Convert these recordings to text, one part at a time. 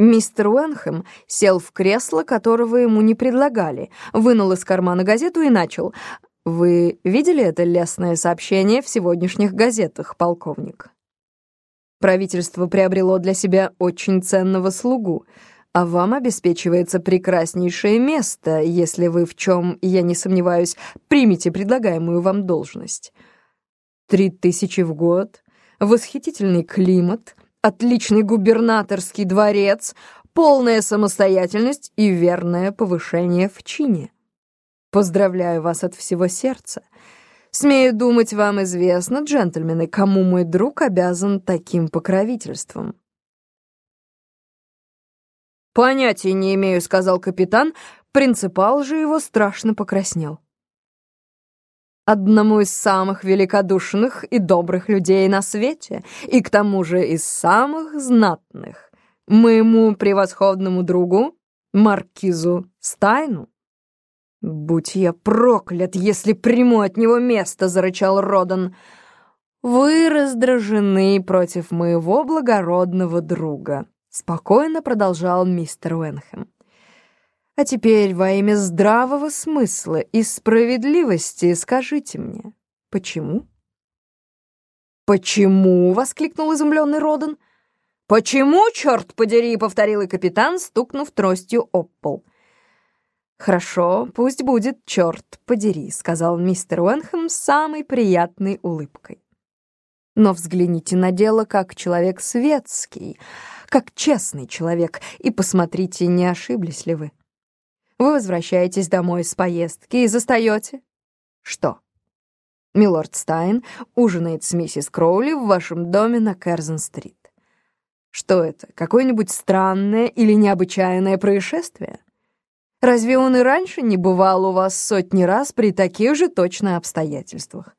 Мистер Уэнхэм сел в кресло, которого ему не предлагали, вынул из кармана газету и начал. «Вы видели это лестное сообщение в сегодняшних газетах, полковник?» Правительство приобрело для себя очень ценного слугу, а вам обеспечивается прекраснейшее место, если вы в чем, я не сомневаюсь, примете предлагаемую вам должность. Три тысячи в год, восхитительный климат, отличный губернаторский дворец, полная самостоятельность и верное повышение в чине. Поздравляю вас от всего сердца. Смею думать, вам известно, джентльмены, кому мой друг обязан таким покровительством. «Понятия не имею», — сказал капитан, принципал же его страшно покраснел. «Одному из самых великодушных и добрых людей на свете, и к тому же из самых знатных, моему превосходному другу, маркизу Стайну». «Будь я проклят, если приму от него место!» — зарычал Родан. «Вы раздражены против моего благородного друга», — спокойно продолжал мистер Уэнхэм. «А теперь во имя здравого смысла и справедливости скажите мне, почему?» «Почему?» — воскликнул изумленный Родан. «Почему, черт подери?» — повторил и капитан, стукнув тростью об пол. «Хорошо, пусть будет, черт подери», — сказал мистер Уэнхэм с самой приятной улыбкой. «Но взгляните на дело как человек светский, как честный человек, и посмотрите, не ошиблись ли вы. Вы возвращаетесь домой с поездки и застаете... Что? Милорд Стайн ужинает с миссис Кроули в вашем доме на Керзен-стрит. Что это, какое-нибудь странное или необычайное происшествие?» Разве он и раньше не бывал у вас сотни раз при таких же точно обстоятельствах?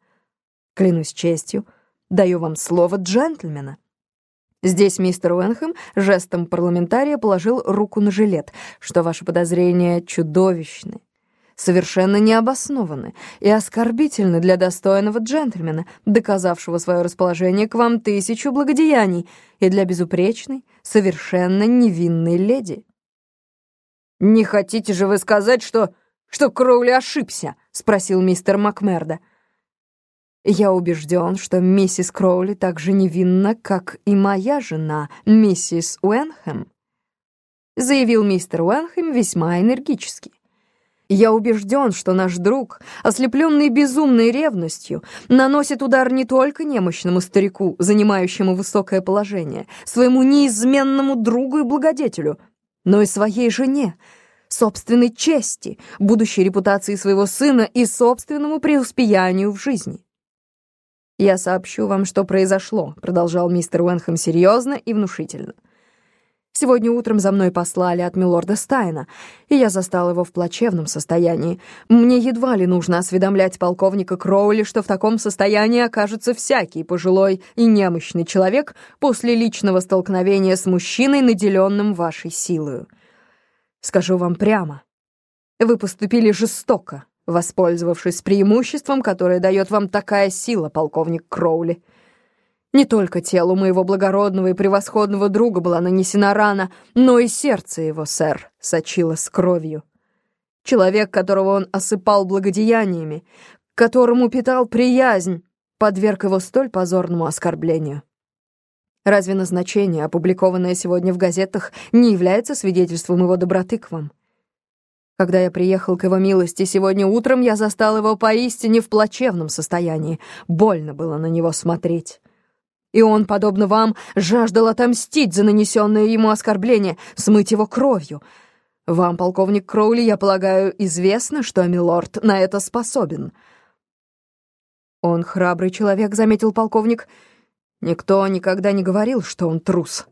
Клянусь честью, даю вам слово джентльмена. Здесь мистер Уэнхэм жестом парламентария положил руку на жилет, что ваши подозрения чудовищны, совершенно необоснованы и оскорбительны для достойного джентльмена, доказавшего свое расположение к вам тысячу благодеяний, и для безупречной, совершенно невинной леди. «Не хотите же вы сказать, что... что Кроули ошибся?» — спросил мистер Макмерда. «Я убежден, что миссис Кроули так же невинна, как и моя жена, миссис Уэнхэм», — заявил мистер Уэнхэм весьма энергически. «Я убежден, что наш друг, ослепленный безумной ревностью, наносит удар не только немощному старику, занимающему высокое положение, своему неизменному другу и благодетелю — но и своей жене, собственной чести, будущей репутации своего сына и собственному преуспеянию в жизни. «Я сообщу вам, что произошло», — продолжал мистер Уэнхэм серьезно и внушительно. «Сегодня утром за мной послали от милорда Стайна, и я застал его в плачевном состоянии. Мне едва ли нужно осведомлять полковника Кроули, что в таком состоянии окажется всякий пожилой и немощный человек после личного столкновения с мужчиной, наделенным вашей силою. Скажу вам прямо, вы поступили жестоко, воспользовавшись преимуществом, которое дает вам такая сила, полковник Кроули». Не только телу моего благородного и превосходного друга была нанесена рана, но и сердце его, сэр, сочилось кровью. Человек, которого он осыпал благодеяниями, которому питал приязнь, подверг его столь позорному оскорблению. Разве назначение, опубликованное сегодня в газетах, не является свидетельством его доброты к вам? Когда я приехал к его милости сегодня утром, я застал его поистине в плачевном состоянии. Больно было на него смотреть. И он, подобно вам, жаждал отомстить за нанесенное ему оскорбление, смыть его кровью. Вам, полковник Кроули, я полагаю, известно, что милорд на это способен. Он храбрый человек, заметил полковник. Никто никогда не говорил, что он трус.